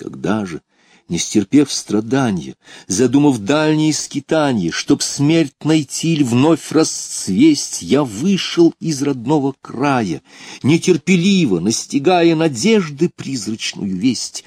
Когда же, не стерпев страдания, задумав дальние скитания, чтоб смерть найти или вновь расцвесть, я вышел из родного края, нетерпеливо настигая надежды призрачную весть.